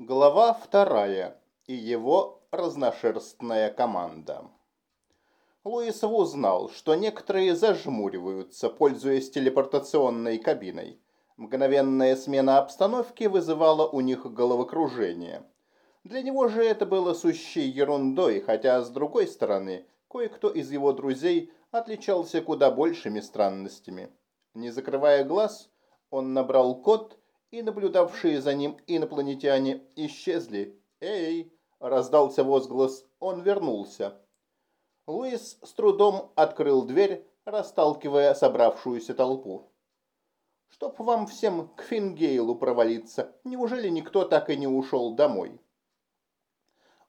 Глава вторая. И его разношерстная команда. Луис узнал, что некоторые зажмуриваются, пользуясь телепортационной кабиной. Мгновенная смена обстановки вызывала у них головокружение. Для него же это было сущей ерундой, хотя, с другой стороны, кое-кто из его друзей отличался куда большими странностями. Не закрывая глаз, он набрал код и наблюдавшие за ним инопланетяне исчезли. «Эй!» – раздался возглас. Он вернулся. Луис с трудом открыл дверь, расталкивая собравшуюся толпу. «Чтоб вам всем к Фингейлу провалиться, неужели никто так и не ушел домой?»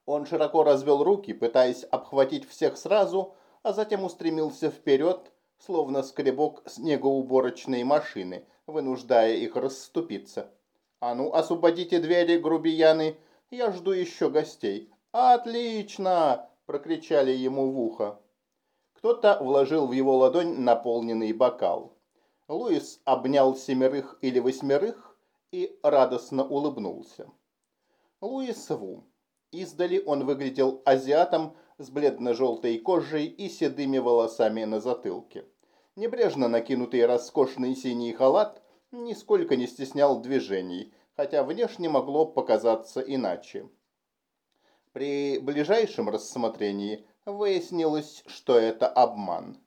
Он широко развел руки, пытаясь обхватить всех сразу, а затем устремился вперед, словно скребок снегоуборочной машины, вынуждая их расступиться. «А ну, освободите двери, грубияны, я жду еще гостей». «Отлично!» – прокричали ему в ухо. Кто-то вложил в его ладонь наполненный бокал. Луис обнял семерых или восьмерых и радостно улыбнулся. Луис Ву. Издали он выглядел азиатом с бледно-желтой кожей и седыми волосами на затылке. Небрежно накинутый роскошный синий халат нисколько не стеснял движений, хотя внешне могло показаться иначе. При ближайшем рассмотрении выяснилось, что это обман.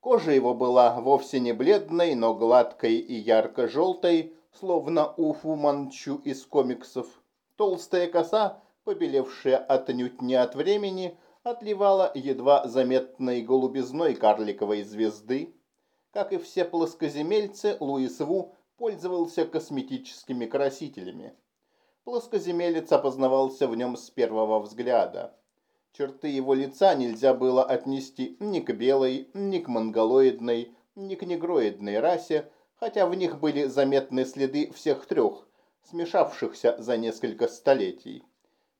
Кожа его была вовсе не бледной, но гладкой и ярко-желтой, словно у Фуманчу из комиксов. Толстая коса, побелевшая отнюдь не от времени, отливала едва заметной голубизной карликовой звезды. Как и все плоскоземельцы, Луис Ву пользовался косметическими красителями. Плоскоземелец опознавался в нем с первого взгляда. Черты его лица нельзя было отнести ни к белой, ни к монголоидной, ни к негроидной расе, хотя в них были заметны следы всех трех, смешавшихся за несколько столетий.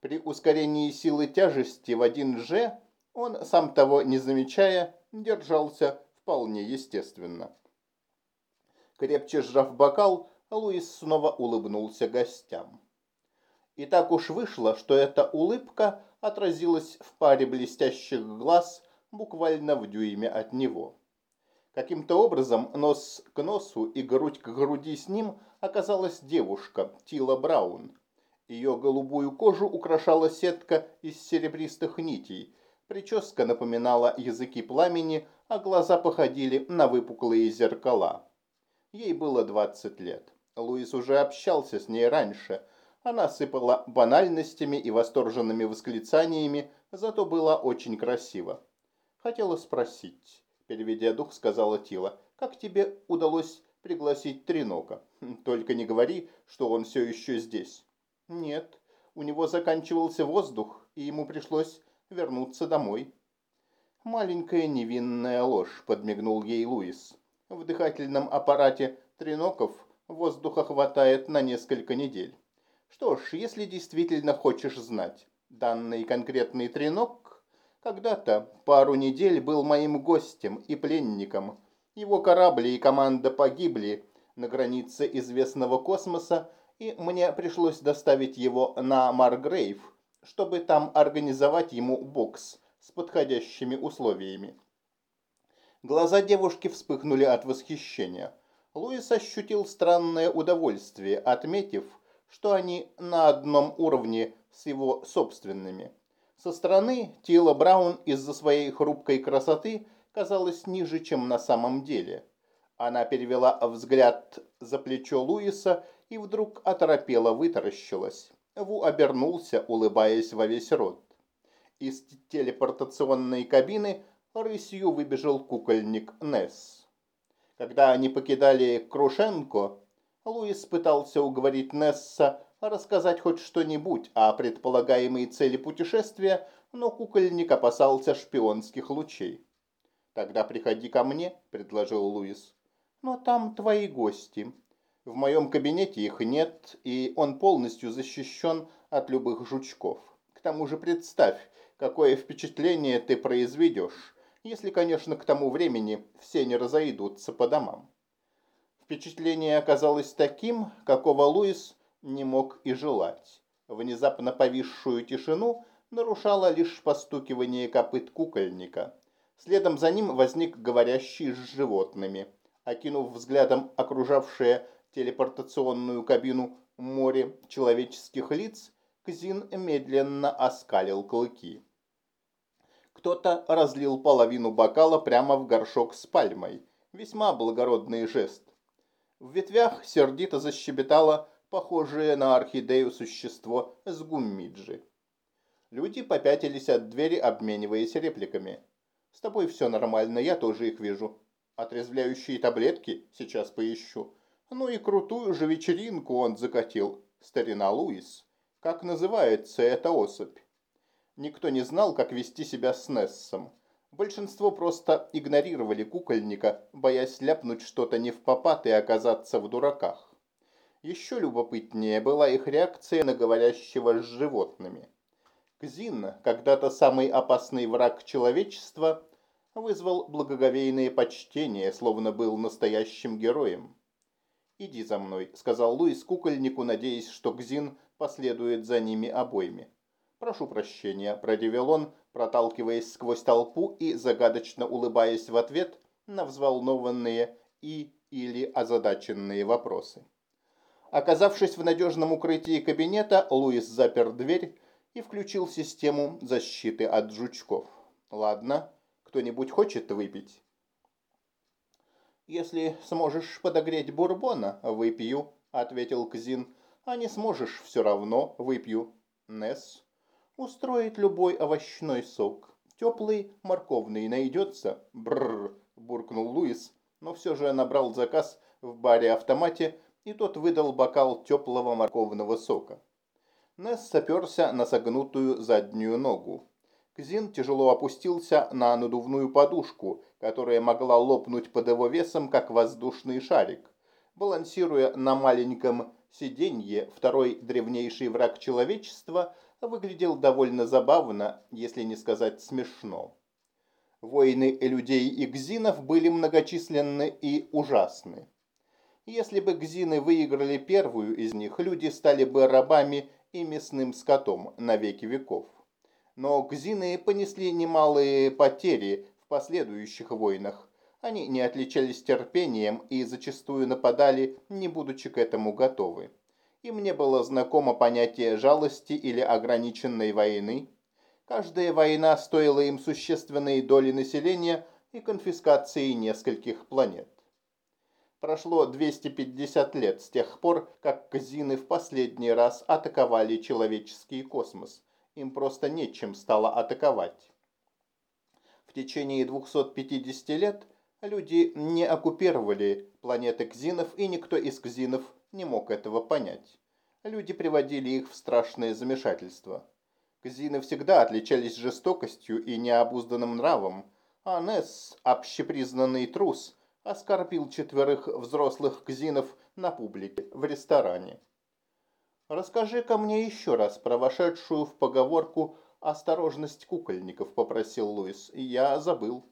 При ускорении силы тяжести в 1G он, сам того не замечая, держался вполне естественно. Крепче сжав бокал, Луис снова улыбнулся гостям. И так уж вышло, что эта улыбка отразилась в паре блестящих глаз буквально в дюйме от него. Каким-то образом нос к носу и грудь к груди с ним оказалась девушка Тила Браун, ее голубую кожу украшала сетка из серебристых нитей. Прическа напоминала языки пламени, а глаза походили на выпуклые зеркала. Ей было 20 лет. Луис уже общался с ней раньше. Она сыпала банальностями и восторженными восклицаниями, зато была очень красива. «Хотела спросить», – переведя дух, сказала Тила, – «как тебе удалось пригласить Тренока? Только не говори, что он все еще здесь». Нет, у него заканчивался воздух, и ему пришлось вернуться домой. Маленькая невинная ложь, подмигнул ей Луис. В дыхательном аппарате треноков воздуха хватает на несколько недель. Что ж, если действительно хочешь знать, данный конкретный тренок когда-то пару недель был моим гостем и пленником. Его корабли и команда погибли на границе известного космоса и мне пришлось доставить его на Маргрейв, чтобы там организовать ему бокс с подходящими условиями. Глаза девушки вспыхнули от восхищения. Луис ощутил странное удовольствие, отметив, что они на одном уровне с его собственными. Со стороны тело Браун из-за своей хрупкой красоты казалось ниже, чем на самом деле. Она перевела взгляд за плечо Луиса и вдруг оторопело вытаращилась. Ву обернулся, улыбаясь во весь рот. Из телепортационной кабины рысью выбежал кукольник Несс. Когда они покидали Крушенко, Луис пытался уговорить Несса рассказать хоть что-нибудь о предполагаемой цели путешествия, но кукольник опасался шпионских лучей. «Тогда приходи ко мне», — предложил Луис. «Но там твои гости. В моем кабинете их нет, и он полностью защищен от любых жучков. К тому же представь, какое впечатление ты произведешь, если, конечно, к тому времени все не разойдутся по домам. Впечатление оказалось таким, какого Луис не мог и желать. Внезапно повисшую тишину нарушало лишь постукивание копыт кукольника. Следом за ним возник говорящий с животными. Окинув взглядом окружавшее телепортационную кабину море человеческих лиц, Кзин медленно оскалил клыки. Кто-то разлил половину бокала прямо в горшок с пальмой. Весьма благородный жест. В ветвях сердито защебетало похожее на орхидею существо с гуммиджи. Люди попятились от двери, обмениваясь репликами. «С тобой все нормально, я тоже их вижу. Отрезвляющие таблетки сейчас поищу. Ну и крутую же вечеринку он закатил, старина Луис. Как называется эта особь?» Никто не знал, как вести себя с Нессом. Большинство просто игнорировали кукольника, боясь ляпнуть что-то не в попад и оказаться в дураках. Еще любопытнее была их реакция на говорящего с животными. Кзин, когда-то самый опасный враг человечества, вызвал благоговейное почтение, словно был настоящим героем. «Иди за мной», — сказал Луис кукольнику, надеясь, что Кзин последует за ними обоими. «Прошу прощения», – продевел он, проталкиваясь сквозь толпу и загадочно улыбаясь в ответ на взволнованные и или озадаченные вопросы. Оказавшись в надежном укрытии кабинета, Луис запер дверь и включил систему защиты от жучков. «Ладно, кто-нибудь хочет выпить?» «Если сможешь подогреть бурбона, выпью», — ответил Кзин. «А не сможешь, все равно выпью». Несс устроить любой овощной сок. Теплый морковный найдется? Бррр, буркнул Луис, но все же набрал заказ в баре-автомате, и тот выдал бокал теплого морковного сока. Несс соперся на согнутую заднюю ногу. Кзин тяжело опустился на надувную подушку, которая могла лопнуть под его весом, как воздушный шарик. Балансируя на маленьком сиденье, второй древнейший враг человечества выглядел довольно забавно, если не сказать смешно. Войны людей и гзинов были многочисленны и ужасны. Если бы гзины выиграли первую из них, люди стали бы рабами и мясным скотом на веки веков. Но гзины понесли немалые потери в последующих войнах. Они не отличались терпением и зачастую нападали, не будучи к этому готовы и мне было знакомо понятие жалости или ограниченной войны. Каждая война стоила им существенные доли населения и конфискации нескольких планет. Прошло 250 лет с тех пор, как казины в последний раз атаковали человеческий космос. Им просто нечем стало атаковать. В течение 250 лет люди не оккупировали планеты кзинов, и никто из кзинов не мог этого понять. Люди приводили их в страшное замешательство. Казины всегда отличались жестокостью и необузданным нравом, а Несс, общепризнанный трус, оскорбил четверых взрослых кзинов на публике в ресторане. «Расскажи-ка мне еще раз про вошедшую в поговорку «осторожность кукольников», — попросил Луис. «Я забыл».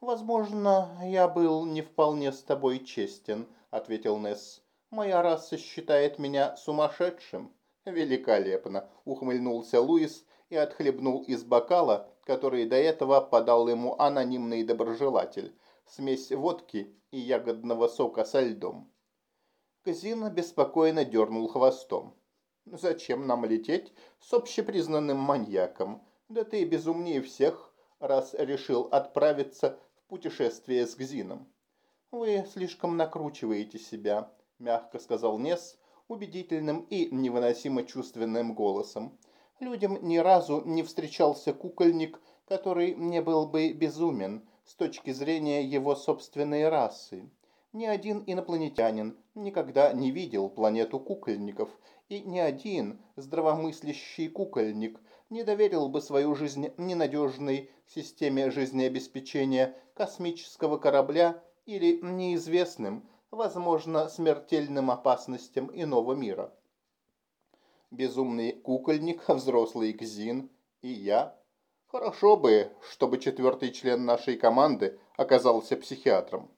«Возможно, я был не вполне с тобой честен», — ответил Несс. Моя раса считает меня сумасшедшим. Великолепно, ухмыльнулся Луис и отхлебнул из бокала, который до этого подал ему анонимный доброжелатель, смесь водки и ягодного сока со льдом. Казин беспокойно дернул хвостом. «Зачем нам лететь с общепризнанным маньяком? Да ты безумнее всех, раз решил отправиться в путешествие с Гзином. Вы слишком накручиваете себя мягко сказал Нес убедительным и невыносимо чувственным голосом. Людям ни разу не встречался кукольник, который не был бы безумен с точки зрения его собственной расы. Ни один инопланетянин никогда не видел планету кукольников, и ни один здравомыслящий кукольник не доверил бы свою жизнь ненадежной системе жизнеобеспечения космического корабля или неизвестным, возможно, смертельным опасностям иного мира. Безумный кукольник, взрослый Кзин и я. Хорошо бы, чтобы четвертый член нашей команды оказался психиатром.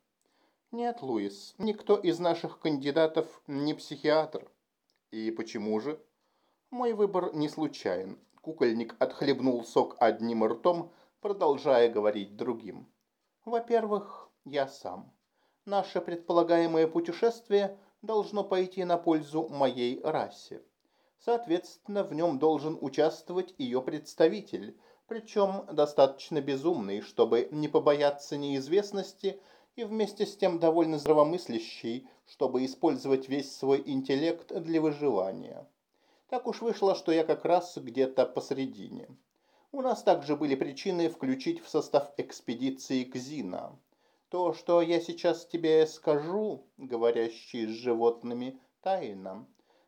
Нет, Луис, никто из наших кандидатов не психиатр. И почему же? Мой выбор не случайен. Кукольник отхлебнул сок одним ртом, продолжая говорить другим. Во-первых, я сам. Наше предполагаемое путешествие должно пойти на пользу моей расе. Соответственно, в нем должен участвовать ее представитель, причем достаточно безумный, чтобы не побояться неизвестности и вместе с тем довольно здравомыслящий, чтобы использовать весь свой интеллект для выживания. Так уж вышло, что я как раз где-то посередине. У нас также были причины включить в состав экспедиции Кзина. То, что я сейчас тебе скажу, говорящий с животными, тайна.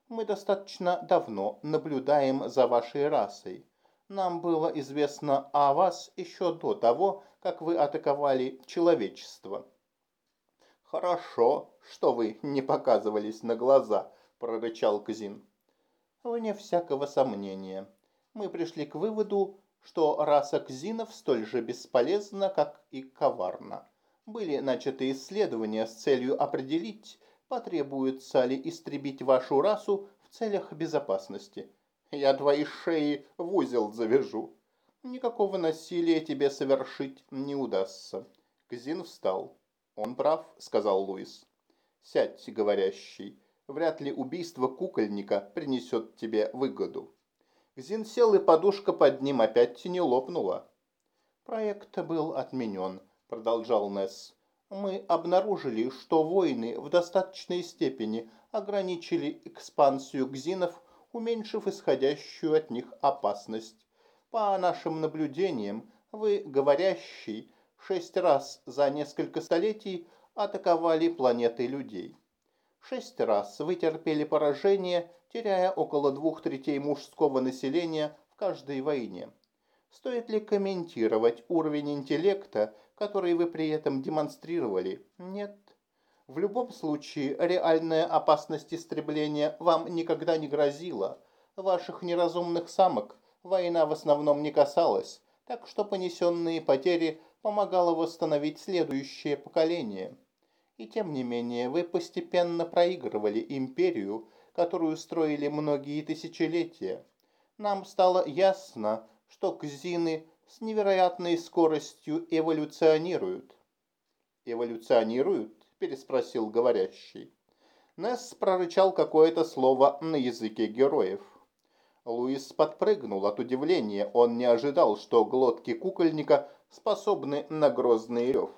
Мы достаточно давно наблюдаем за вашей расой. Нам было известно о вас еще до того, как вы атаковали человечество. Хорошо, что вы не показывались на глаза, прорычал Кзин. Вне всякого сомнения. Мы пришли к выводу, что раса кзинов столь же бесполезна, как и коварна были начаты исследования с целью определить, потребуется ли истребить вашу расу в целях безопасности. Я твои шеи в узел завяжу. Никакого насилия тебе совершить не удастся. Кзин встал. Он прав, сказал Луис. Сядь, говорящий. Вряд ли убийство кукольника принесет тебе выгоду. Кзин сел, и подушка под ним опять не лопнула. Проект был отменен продолжал Несс. Мы обнаружили, что войны в достаточной степени ограничили экспансию гзинов, уменьшив исходящую от них опасность. По нашим наблюдениям, вы, говорящий, шесть раз за несколько столетий атаковали планеты людей. Шесть раз вы терпели поражение, теряя около двух третей мужского населения в каждой войне. Стоит ли комментировать уровень интеллекта, который вы при этом демонстрировали? Нет. В любом случае, реальная опасность истребления вам никогда не грозила. Ваших неразумных самок война в основном не касалась, так что понесенные потери помогало восстановить следующее поколение. И тем не менее, вы постепенно проигрывали империю, которую строили многие тысячелетия. Нам стало ясно, что кзины с невероятной скоростью эволюционируют. «Эволюционируют?» – переспросил говорящий. Несс прорычал какое-то слово на языке героев. Луис подпрыгнул от удивления. Он не ожидал, что глотки кукольника способны на грозный рев.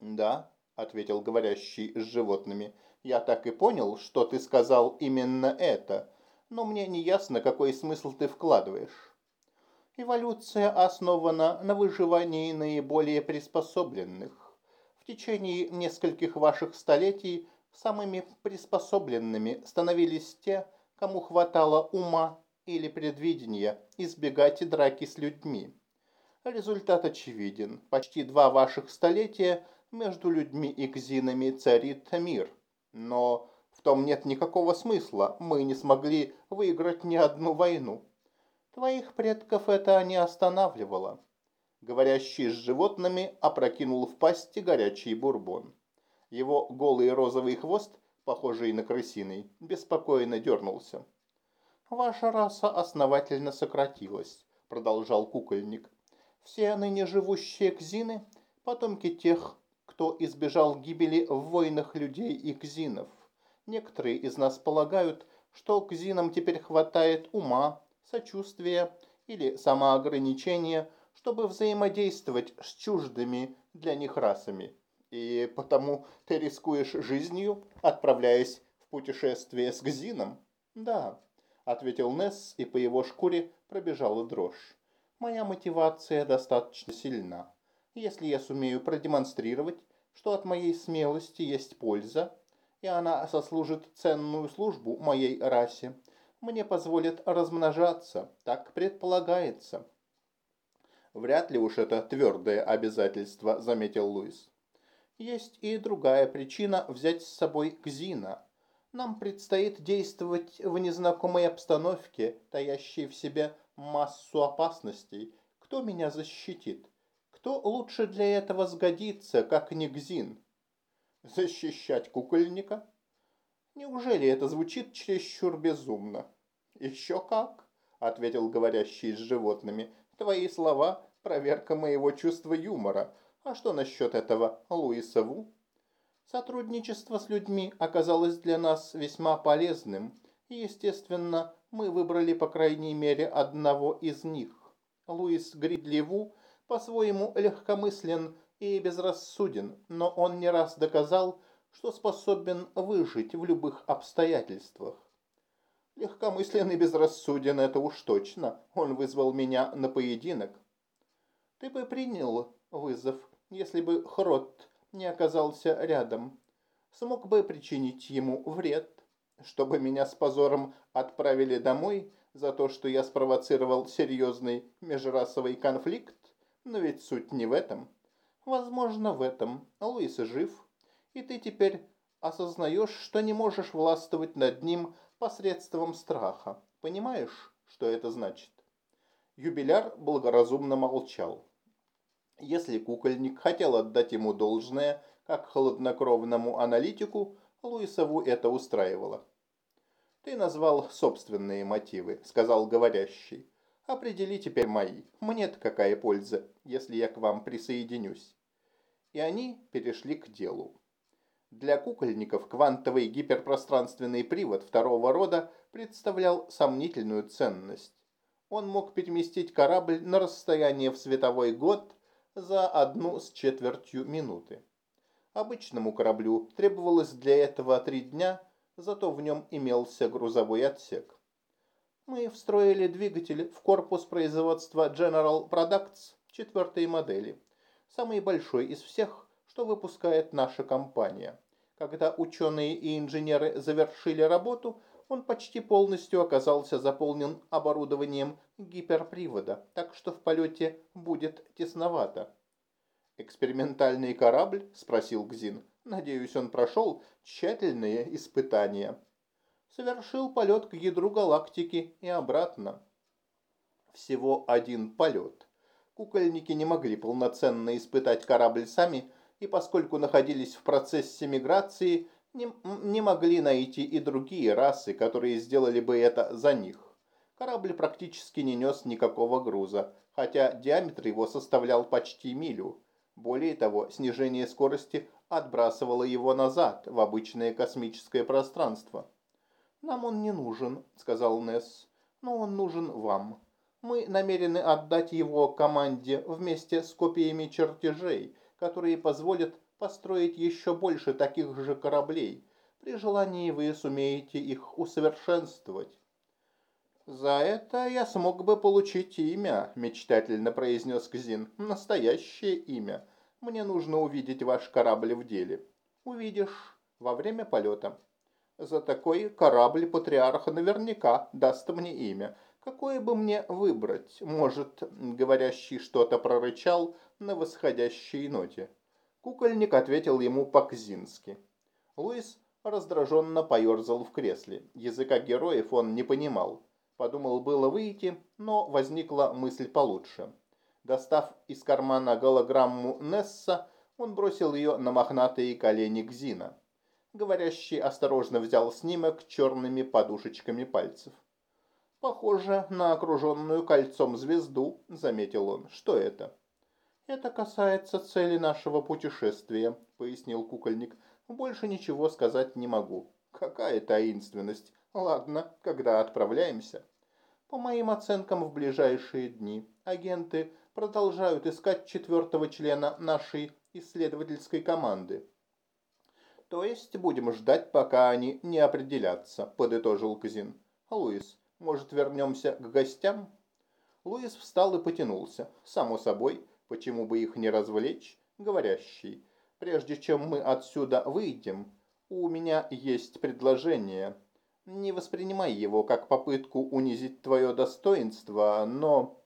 «Да», — ответил говорящий с животными, — «я так и понял, что ты сказал именно это, но мне не ясно, какой смысл ты вкладываешь». Эволюция основана на выживании наиболее приспособленных. В течение нескольких ваших столетий самыми приспособленными становились те, кому хватало ума или предвидения избегать драки с людьми. Результат очевиден. Почти два ваших столетия между людьми и кзинами царит мир. Но в том нет никакого смысла. Мы не смогли выиграть ни одну войну. Твоих предков это не останавливало. Говорящий с животными опрокинул в пасти горячий бурбон. Его голый розовый хвост, похожий на крысиный, беспокойно дернулся. «Ваша раса основательно сократилась», — продолжал кукольник. «Все ныне живущие кзины — потомки тех, кто избежал гибели в войнах людей и кзинов. Некоторые из нас полагают, что кзинам теперь хватает ума, сочувствия или самоограничения, чтобы взаимодействовать с чуждыми для них расами. И потому ты рискуешь жизнью, отправляясь в путешествие с Гзином? Да, ответил Несс, и по его шкуре пробежала дрожь. Моя мотивация достаточно сильна. Если я сумею продемонстрировать, что от моей смелости есть польза, и она сослужит ценную службу моей расе, мне позволят размножаться, так предполагается. Вряд ли уж это твердое обязательство, заметил Луис. Есть и другая причина взять с собой Кзина. Нам предстоит действовать в незнакомой обстановке, таящей в себе массу опасностей. Кто меня защитит? Кто лучше для этого сгодится, как не Гзин? Защищать кукольника? Неужели это звучит чересчур безумно? Еще как, ответил говорящий с животными. Твои слова – проверка моего чувства юмора. А что насчет этого Луиса Ву? Сотрудничество с людьми оказалось для нас весьма полезным, и, естественно, мы выбрали по крайней мере одного из них. Луис Гридли Ву по-своему легкомыслен и безрассуден, но он не раз доказал, что способен выжить в любых обстоятельствах. Легкомыслен и безрассуден, это уж точно. Он вызвал меня на поединок. Ты бы принял вызов, если бы Хрот не оказался рядом. Смог бы причинить ему вред, чтобы меня с позором отправили домой за то, что я спровоцировал серьезный межрасовый конфликт? Но ведь суть не в этом. Возможно, в этом. Луис жив, и ты теперь осознаешь, что не можешь властвовать над ним посредством страха. Понимаешь, что это значит? Юбиляр благоразумно молчал. Если кукольник хотел отдать ему должное, как холоднокровному аналитику, Луисову это устраивало. «Ты назвал собственные мотивы», — сказал говорящий. «Определи теперь мои. Мне-то какая польза, если я к вам присоединюсь?» И они перешли к делу. Для кукольников квантовый гиперпространственный привод второго рода представлял сомнительную ценность. Он мог переместить корабль на расстояние в световой год за одну с четвертью минуты. Обычному кораблю требовалось для этого три дня, зато в нем имелся грузовой отсек. Мы встроили двигатель в корпус производства General Products четвертой модели, самый большой из всех, что выпускает наша компания. Когда ученые и инженеры завершили работу, он почти полностью оказался заполнен оборудованием гиперпривода, так что в полете будет тесновато. «Экспериментальный корабль?» – спросил Гзин. «Надеюсь, он прошел тщательные испытания». Совершил полет к ядру галактики и обратно. Всего один полет. Кукольники не могли полноценно испытать корабль сами, и поскольку находились в процессе миграции, не, не могли найти и другие расы, которые сделали бы это за них. Корабль практически не нес никакого груза, хотя диаметр его составлял почти милю. Более того, снижение скорости отбрасывало его назад, в обычное космическое пространство. «Нам он не нужен», — сказал Несс, — «но он нужен вам. Мы намерены отдать его команде вместе с копиями чертежей, которые позволят построить еще больше таких же кораблей. При желании вы сумеете их усовершенствовать. «За это я смог бы получить имя», – мечтательно произнес Кзин. «Настоящее имя. Мне нужно увидеть ваш корабль в деле». «Увидишь во время полета». «За такой корабль патриарха наверняка даст мне имя. Какое бы мне выбрать? Может, говорящий что-то прорычал на восходящей ноте?» Кукольник ответил ему по-кзински. Луис раздраженно поерзал в кресле. Языка героев он не понимал. Подумал было выйти, но возникла мысль получше. Достав из кармана голограмму Несса, он бросил ее на мохнатые колени Гзина. Говорящий осторожно взял снимок черными подушечками пальцев. «Похоже на окруженную кольцом звезду», — заметил он. «Что это?» «Это касается цели нашего путешествия», — пояснил кукольник. «Больше ничего сказать не могу». «Какая таинственность! Ладно, когда отправляемся? По моим оценкам, в ближайшие дни. Агенты продолжают искать четвертого члена нашей исследовательской команды. То есть будем ждать, пока они не определятся, подытожил Казин. Луис, может вернемся к гостям? Луис встал и потянулся. Само собой, почему бы их не развлечь? Говорящий. Прежде чем мы отсюда выйдем, у меня есть предложение. Не воспринимай его как попытку унизить твое достоинство, но...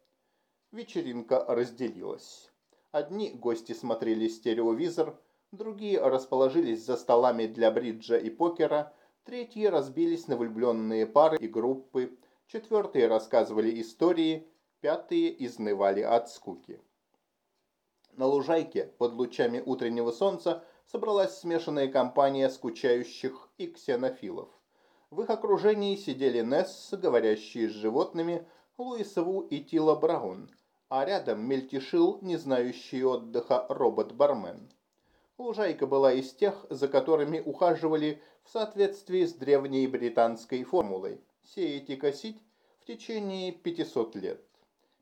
Вечеринка разделилась. Одни гости смотрели стереовизор, другие расположились за столами для бриджа и покера, третьи разбились на влюбленные пары и группы, четвертые рассказывали истории, пятые изнывали от скуки. На лужайке под лучами утреннего солнца собралась смешанная компания скучающих и ксенофилов. В их окружении сидели Несс, говорящие с животными, Луис Ву и Тила Браун, а рядом мельтешил не знающий отдыха робот-бармен. Лужайка была из тех, за которыми ухаживали в соответствии с древней британской формулой «сеять и косить» в течение 500 лет.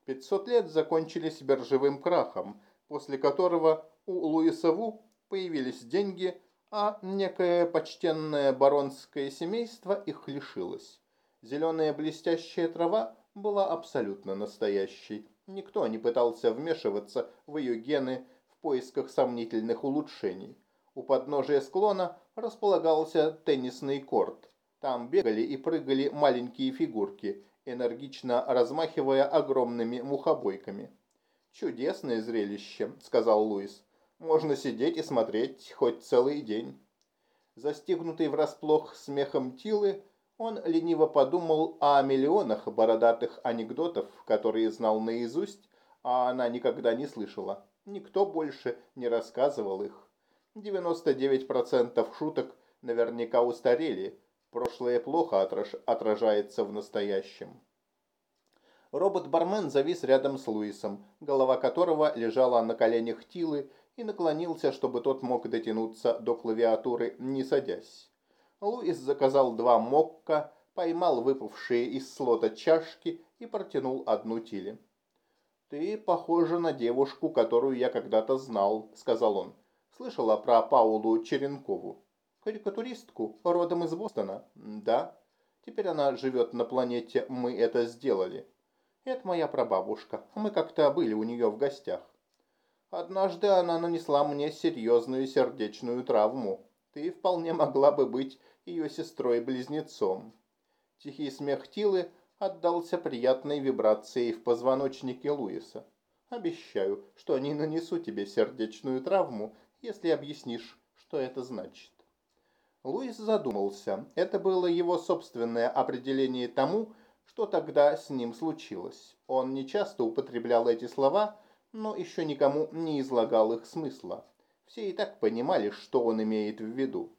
500 лет закончились биржевым крахом, после которого у Луиса Ву появились деньги, а некое почтенное баронское семейство их лишилось. Зеленая блестящая трава была абсолютно настоящей. Никто не пытался вмешиваться в ее гены в поисках сомнительных улучшений. У подножия склона располагался теннисный корт. Там бегали и прыгали маленькие фигурки, энергично размахивая огромными мухобойками. «Чудесное зрелище», — сказал Луис. «Можно сидеть и смотреть хоть целый день». Застигнутый врасплох смехом Тилы, он лениво подумал о миллионах бородатых анекдотов, которые знал наизусть, а она никогда не слышала. Никто больше не рассказывал их. 99% шуток наверняка устарели, Прошлое плохо отражается в настоящем. Робот-бармен завис рядом с Луисом, голова которого лежала на коленях Тилы и наклонился, чтобы тот мог дотянуться до клавиатуры, не садясь. Луис заказал два мокка, поймал выпавшие из слота чашки и протянул одну Тиле. «Ты похожа на девушку, которую я когда-то знал», — сказал он. «Слышала про Паулу Черенкову?» Карикатуристку, родом из Бостона. Да. Теперь она живет на планете «Мы это сделали». Это моя прабабушка. Мы как-то были у нее в гостях. Однажды она нанесла мне серьезную сердечную травму. Ты вполне могла бы быть ее сестрой-близнецом. Тихий смех Тилы отдался приятной вибрацией в позвоночнике Луиса. Обещаю, что не нанесу тебе сердечную травму, если объяснишь, что это значит. Луис задумался. Это было его собственное определение тому, что тогда с ним случилось. Он не часто употреблял эти слова, но еще никому не излагал их смысла. Все и так понимали, что он имеет в виду.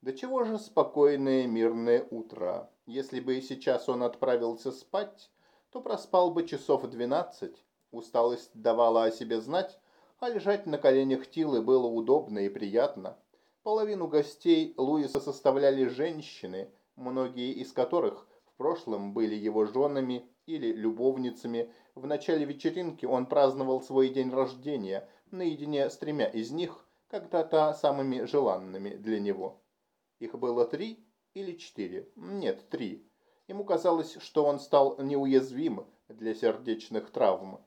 До чего же спокойное мирное утро. Если бы сейчас он отправился спать, то проспал бы часов двенадцать. Усталость давала о себе знать, а лежать на коленях Тилы было удобно и приятно. Половину гостей Луиса составляли женщины, многие из которых прошлом были его женами или любовницами. В начале вечеринки он праздновал свой день рождения наедине с тремя из них, когда-то самыми желанными для него. Их было три или четыре? Нет, три. Ему казалось, что он стал неуязвим для сердечных травм.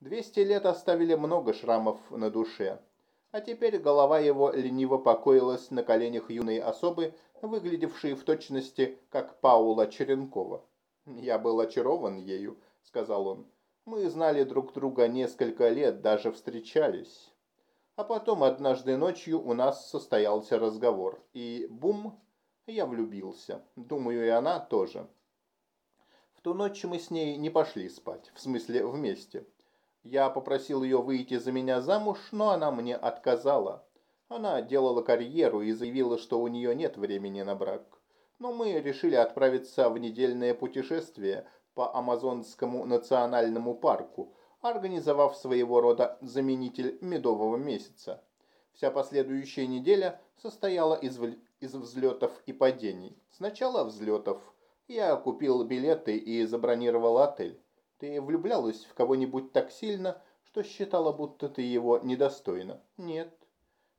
Двести лет оставили много шрамов на душе а теперь голова его лениво покоилась на коленях юной особы, выглядевшей в точности, как Паула Черенкова. «Я был очарован ею», — сказал он. «Мы знали друг друга несколько лет, даже встречались». А потом однажды ночью у нас состоялся разговор, и бум, я влюбился. Думаю, и она тоже. В ту ночь мы с ней не пошли спать, в смысле вместе. Я попросил ее выйти за меня замуж, но она мне отказала. Она делала карьеру и заявила, что у нее нет времени на брак. Но мы решили отправиться в недельное путешествие по Амазонскому национальному парку, организовав своего рода заменитель медового месяца. Вся последующая неделя состояла из, из взлетов и падений. Сначала взлетов. Я купил билеты и забронировал отель. Ты влюблялась в кого-нибудь так сильно, что считала, будто ты его недостойна? Нет.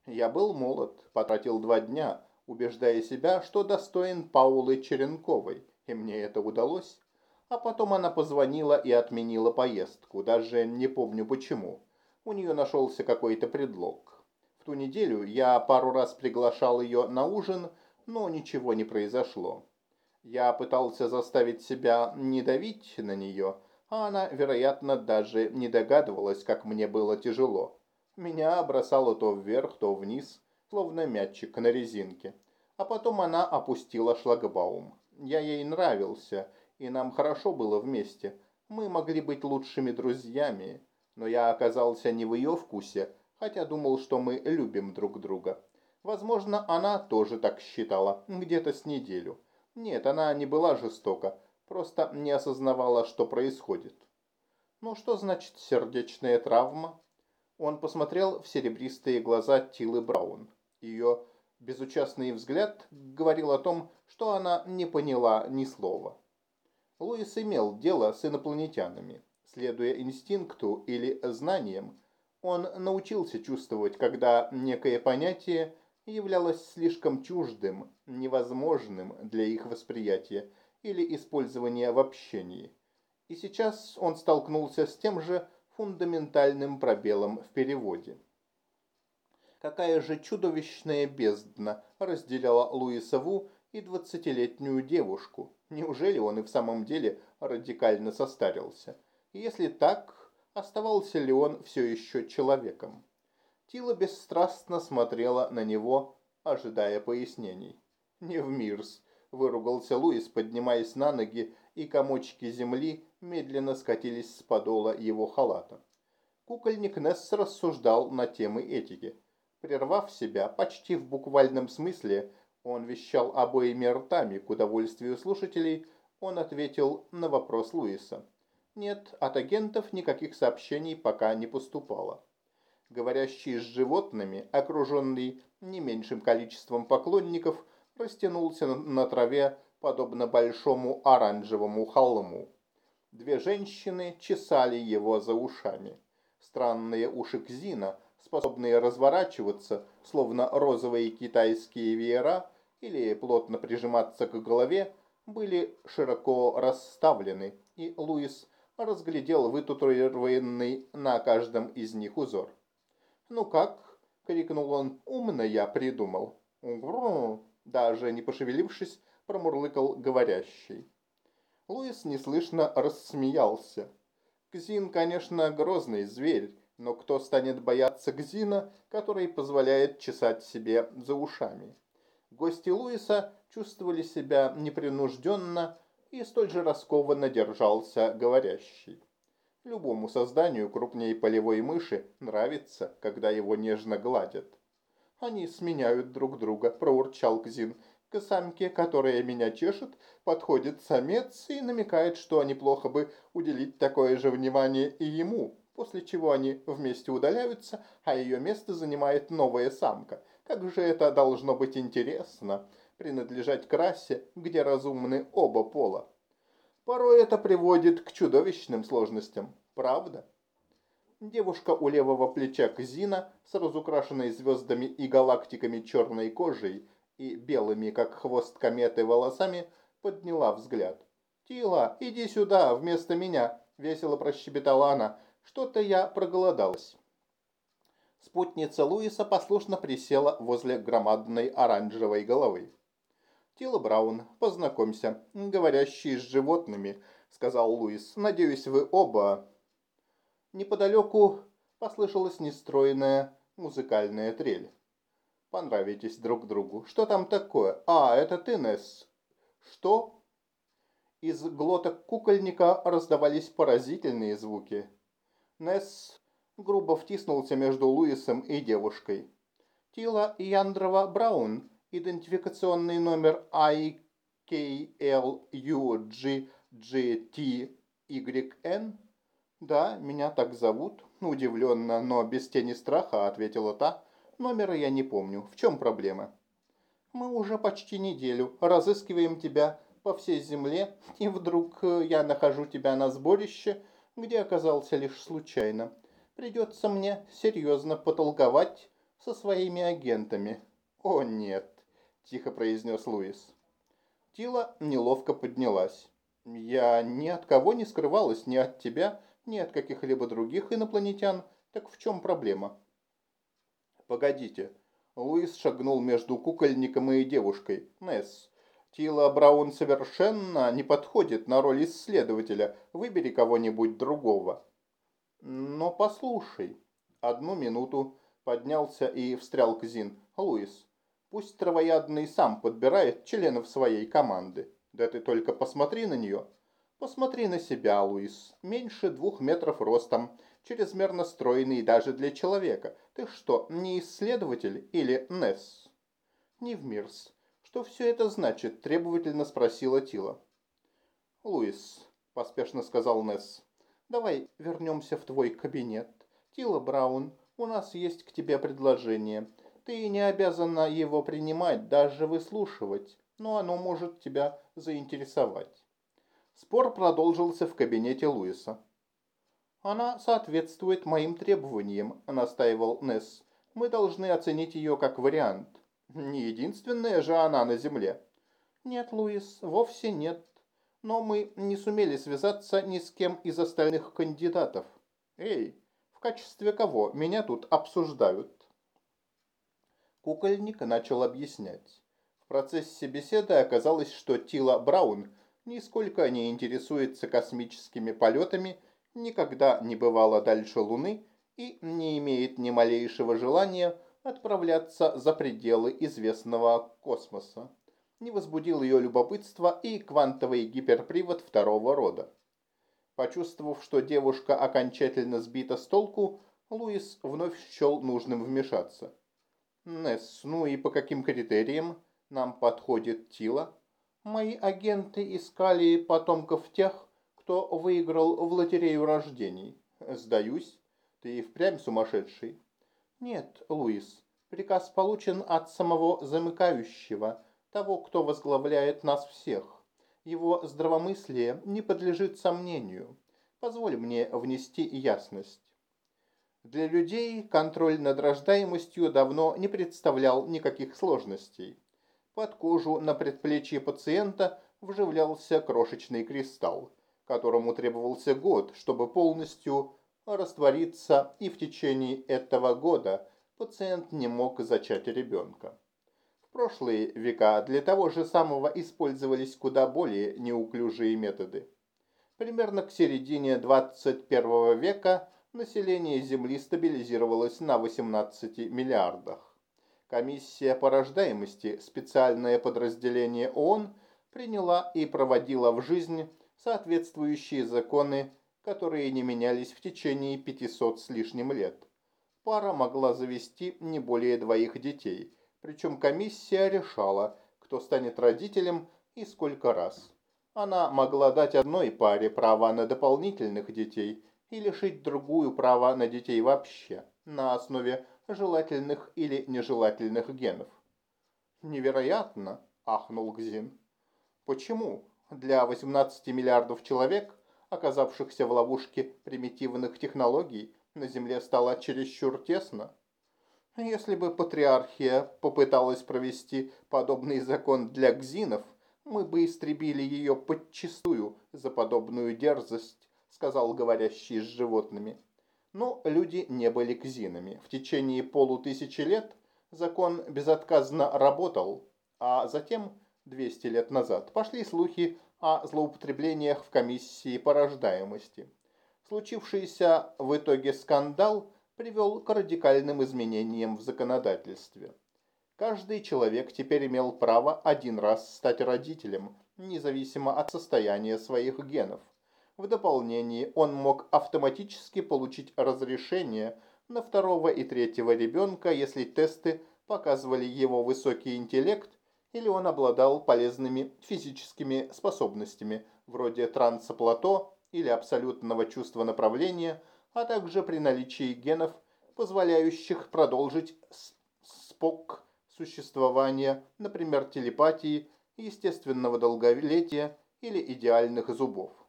Я был молод, потратил два дня, убеждая себя, что достоин Паулы Черенковой, и мне это удалось. А потом она позвонила и отменила поездку, даже не помню почему. У нее нашелся какой-то предлог. В ту неделю я пару раз приглашал ее на ужин, но ничего не произошло. Я пытался заставить себя не давить на нее, а она, вероятно, даже не догадывалась, как мне было тяжело. Меня бросало то вверх, то вниз, словно мячик на резинке. А потом она опустила шлагбаум. Я ей нравился, и нам хорошо было вместе. Мы могли быть лучшими друзьями, но я оказался не в ее вкусе, хотя думал, что мы любим друг друга. Возможно, она тоже так считала, где-то с неделю. Нет, она не была жестока, просто не осознавала, что происходит. Ну что значит сердечная травма? Он посмотрел в серебристые глаза Тилы Браун. Ее безучастный взгляд говорил о том, что она не поняла ни слова. Луис имел дело с инопланетянами. Следуя инстинкту или знаниям, он научился чувствовать, когда некое понятие являлось слишком чуждым, невозможным для их восприятия или использования в общении. И сейчас он столкнулся с тем же фундаментальным пробелом в переводе. Какая же чудовищная бездна разделяла Луиса Ву и двадцатилетнюю девушку. Неужели он и в самом деле радикально состарился? если так, оставался ли он все еще человеком? Тила бесстрастно смотрела на него, ожидая пояснений. «Не в мирс», – выругался Луис, поднимаясь на ноги, и комочки земли медленно скатились с подола его халата. Кукольник Несс рассуждал на темы этики. Прервав себя, почти в буквальном смысле – он вещал обоими ртами к удовольствию слушателей, он ответил на вопрос Луиса. Нет, от агентов никаких сообщений пока не поступало. Говорящий с животными, окруженный не меньшим количеством поклонников, растянулся на траве, подобно большому оранжевому холму. Две женщины чесали его за ушами. Странные уши Кзина, способные разворачиваться, словно розовые китайские веера, или плотно прижиматься к голове, были широко расставлены, и Луис разглядел вытатуированный на каждом из них узор. «Ну как?» — крикнул он. «Умно я придумал». «Угру!» — даже не пошевелившись, промурлыкал говорящий. Луис неслышно рассмеялся. Кзин, конечно, грозный зверь, но кто станет бояться Гзина, который позволяет чесать себе за ушами? Гости Луиса чувствовали себя непринужденно и столь же раскованно держался говорящий. Любому созданию крупнее полевой мыши нравится, когда его нежно гладят. «Они сменяют друг друга», – проурчал Кзин. «К самке, которая меня чешет, подходит самец и намекает, что неплохо бы уделить такое же внимание и ему, после чего они вместе удаляются, а ее место занимает новая самка – как же это должно быть интересно, принадлежать к расе, где разумны оба пола. Порой это приводит к чудовищным сложностям, правда? Девушка у левого плеча Кзина с разукрашенной звездами и галактиками черной кожей и белыми, как хвост кометы, волосами подняла взгляд. «Тила, иди сюда, вместо меня!» – весело прощебетала она. «Что-то я проголодалась». Спутница Луиса послушно присела возле громадной оранжевой головы. «Тила Браун, познакомься, говорящий с животными», — сказал Луис. «Надеюсь, вы оба...» Неподалеку послышалась нестроенная музыкальная трель. «Понравитесь друг другу. Что там такое? А, это ты, Несс». «Что?» Из глоток кукольника раздавались поразительные звуки. Несс грубо втиснулся между Луисом и девушкой. Тила Яндрова Браун, идентификационный номер IKLUGGTYN? Да, меня так зовут. Удивленно, но без тени страха, ответила та. Номера я не помню. В чем проблема? Мы уже почти неделю разыскиваем тебя по всей земле, и вдруг э, я нахожу тебя на сборище, где оказался лишь случайно придется мне серьезно потолковать со своими агентами. О нет, тихо произнес Луис. Тила неловко поднялась. Я ни от кого не скрывалась, ни от тебя, ни от каких-либо других инопланетян. Так в чем проблема? Погодите. Луис шагнул между кукольником и девушкой. Несс, Тила Браун совершенно не подходит на роль исследователя. Выбери кого-нибудь другого. Но послушай. Одну минуту поднялся и встрял Кзин. Луис, пусть травоядный сам подбирает членов своей команды. Да ты только посмотри на нее. Посмотри на себя, Луис. Меньше двух метров ростом, чрезмерно стройный даже для человека. Ты что, не исследователь или Несс? Не в Мирс. «Что все это значит?» – требовательно спросила Тила. «Луис», – поспешно сказал Несс, – «давай вернемся в твой кабинет. Тила Браун, у нас есть к тебе предложение. Ты не обязана его принимать, даже выслушивать, но оно может тебя заинтересовать». Спор продолжился в кабинете Луиса. «Она соответствует моим требованиям», – настаивал Несс. «Мы должны оценить ее как вариант. Не единственная же она на Земле. Нет, Луис, вовсе нет. Но мы не сумели связаться ни с кем из остальных кандидатов. Эй, в качестве кого меня тут обсуждают? Кукольник начал объяснять. В процессе беседы оказалось, что Тила Браун нисколько не интересуется космическими полетами, никогда не бывала дальше Луны и не имеет ни малейшего желания отправляться за пределы известного космоса. Не возбудил ее любопытство и квантовый гиперпривод второго рода. Почувствовав, что девушка окончательно сбита с толку, Луис вновь счел нужным вмешаться. «Несс, ну и по каким критериям нам подходит Тила? Мои агенты искали потомков тех, кто выиграл в лотерею рождений. Сдаюсь, ты и впрямь сумасшедший. Нет, Луис, приказ получен от самого замыкающего, того, кто возглавляет нас всех. Его здравомыслие не подлежит сомнению. Позволь мне внести ясность. Для людей контроль над рождаемостью давно не представлял никаких сложностей. Под кожу на предплечье пациента вживлялся крошечный кристалл, которому требовался год, чтобы полностью раствориться, и в течение этого года пациент не мог зачать ребенка. В прошлые века для того же самого использовались куда более неуклюжие методы. Примерно к середине 21 века население Земли стабилизировалось на 18 миллиардах. Комиссия по рождаемости, специальное подразделение ООН, приняла и проводила в жизнь соответствующие законы которые не менялись в течение 500 с лишним лет. Пара могла завести не более двоих детей, причем комиссия решала, кто станет родителем и сколько раз. Она могла дать одной паре права на дополнительных детей и лишить другую права на детей вообще, на основе желательных или нежелательных генов. «Невероятно!» – ахнул Гзин. «Почему? Для 18 миллиардов человек – оказавшихся в ловушке примитивных технологий, на Земле стало чересчур тесно. Если бы патриархия попыталась провести подобный закон для гзинов, мы бы истребили ее подчистую за подобную дерзость, сказал говорящий с животными. Но люди не были гзинами. В течение полутысячи лет закон безотказно работал, а затем, 200 лет назад, пошли слухи о злоупотреблениях в комиссии по рождаемости. Случившийся в итоге скандал привел к радикальным изменениям в законодательстве. Каждый человек теперь имел право один раз стать родителем, независимо от состояния своих генов. В дополнение он мог автоматически получить разрешение на второго и третьего ребенка, если тесты показывали его высокий интеллект или он обладал полезными физическими способностями, вроде трансоплато или абсолютного чувства направления, а также при наличии генов, позволяющих продолжить спок существования, например, телепатии, естественного долголетия или идеальных зубов.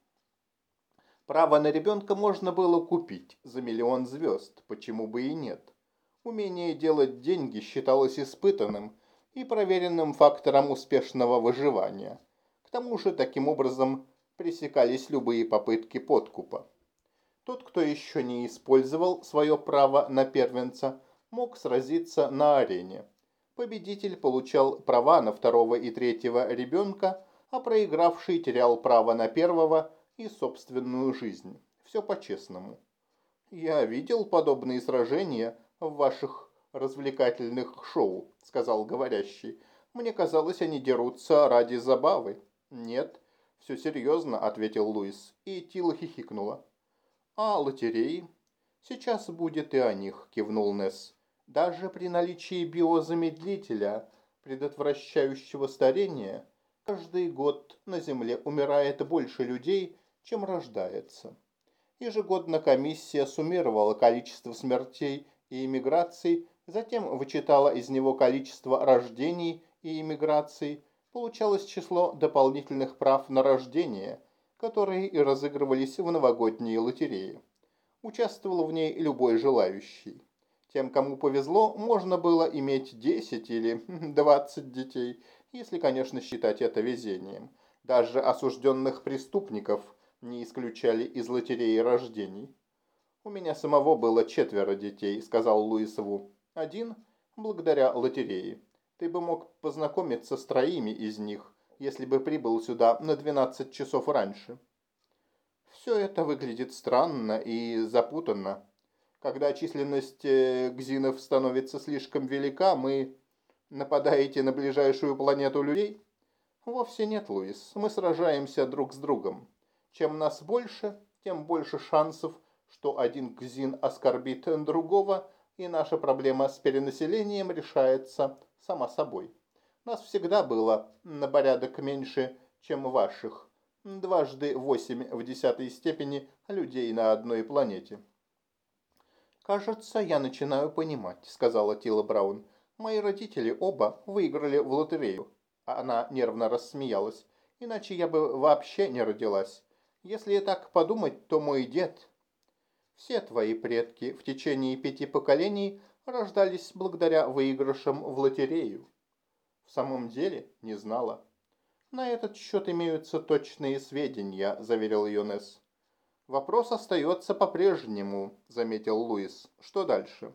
Право на ребенка можно было купить за миллион звезд, почему бы и нет. Умение делать деньги считалось испытанным – и проверенным фактором успешного выживания. К тому же таким образом пресекались любые попытки подкупа. Тот, кто еще не использовал свое право на первенца, мог сразиться на арене. Победитель получал права на второго и третьего ребенка, а проигравший терял право на первого и собственную жизнь. Все по-честному. Я видел подобные сражения в ваших развлекательных шоу», — сказал говорящий. «Мне казалось, они дерутся ради забавы». «Нет, все серьезно», — ответил Луис, и Тила хихикнула. «А лотереи?» «Сейчас будет и о них», — кивнул Несс. «Даже при наличии биозамедлителя предотвращающего старение, каждый год на Земле умирает больше людей, чем рождается. Ежегодно комиссия суммировала количество смертей и иммиграций, затем вычитала из него количество рождений и иммиграций, получалось число дополнительных прав на рождение, которые и разыгрывались в новогодние лотереи. Участвовал в ней любой желающий. Тем, кому повезло, можно было иметь 10 или 20 детей, если, конечно, считать это везением. Даже осужденных преступников не исключали из лотереи рождений. «У меня самого было четверо детей», — сказал Луисову. «Один благодаря лотерее. Ты бы мог познакомиться с троими из них, если бы прибыл сюда на 12 часов раньше». Все это выглядит странно и запутанно. Когда численность э, гзинов становится слишком велика, мы нападаете на ближайшую планету людей? Вовсе нет, Луис. Мы сражаемся друг с другом. Чем нас больше, тем больше шансов, что один гзин оскорбит другого, и наша проблема с перенаселением решается сама собой. Нас всегда было на порядок меньше, чем ваших. Дважды восемь в десятой степени людей на одной планете. «Кажется, я начинаю понимать», — сказала Тила Браун. «Мои родители оба выиграли в лотерею». Она нервно рассмеялась. «Иначе я бы вообще не родилась. Если так подумать, то мой дед... Все твои предки в течение пяти поколений рождались благодаря выигрышам в лотерею. В самом деле не знала. На этот счет имеются точные сведения, заверил ее Несс. Вопрос остается по-прежнему, заметил Луис. Что дальше?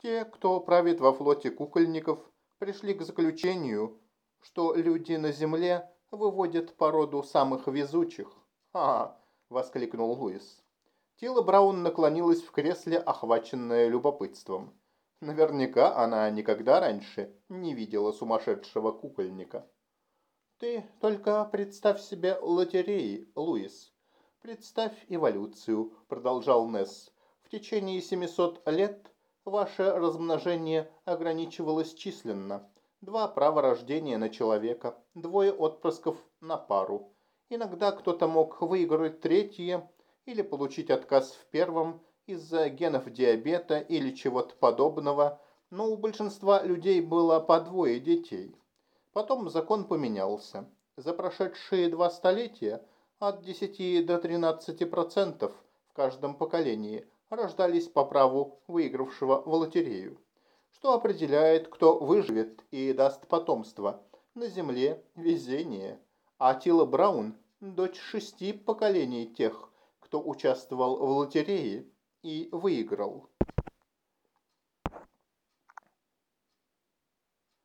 Те, кто правит во флоте кукольников, пришли к заключению, что люди на Земле выводят породу самых везучих. «Ха!» – воскликнул Луис. Тила Браун наклонилась в кресле, охваченная любопытством. Наверняка она никогда раньше не видела сумасшедшего кукольника. «Ты только представь себе лотереи, Луис. Представь эволюцию», – продолжал Несс. «В течение 700 лет ваше размножение ограничивалось численно. Два права рождения на человека, двое отпрысков на пару. Иногда кто-то мог выиграть третье или получить отказ в первом из-за генов диабета или чего-то подобного, но у большинства людей было по двое детей. Потом закон поменялся. За прошедшие два столетия от 10 до 13% в каждом поколении рождались по праву выигравшего в лотерею, что определяет, кто выживет и даст потомство. На Земле везение – а Тила Браун – дочь шести поколений тех, кто участвовал в лотерее и выиграл.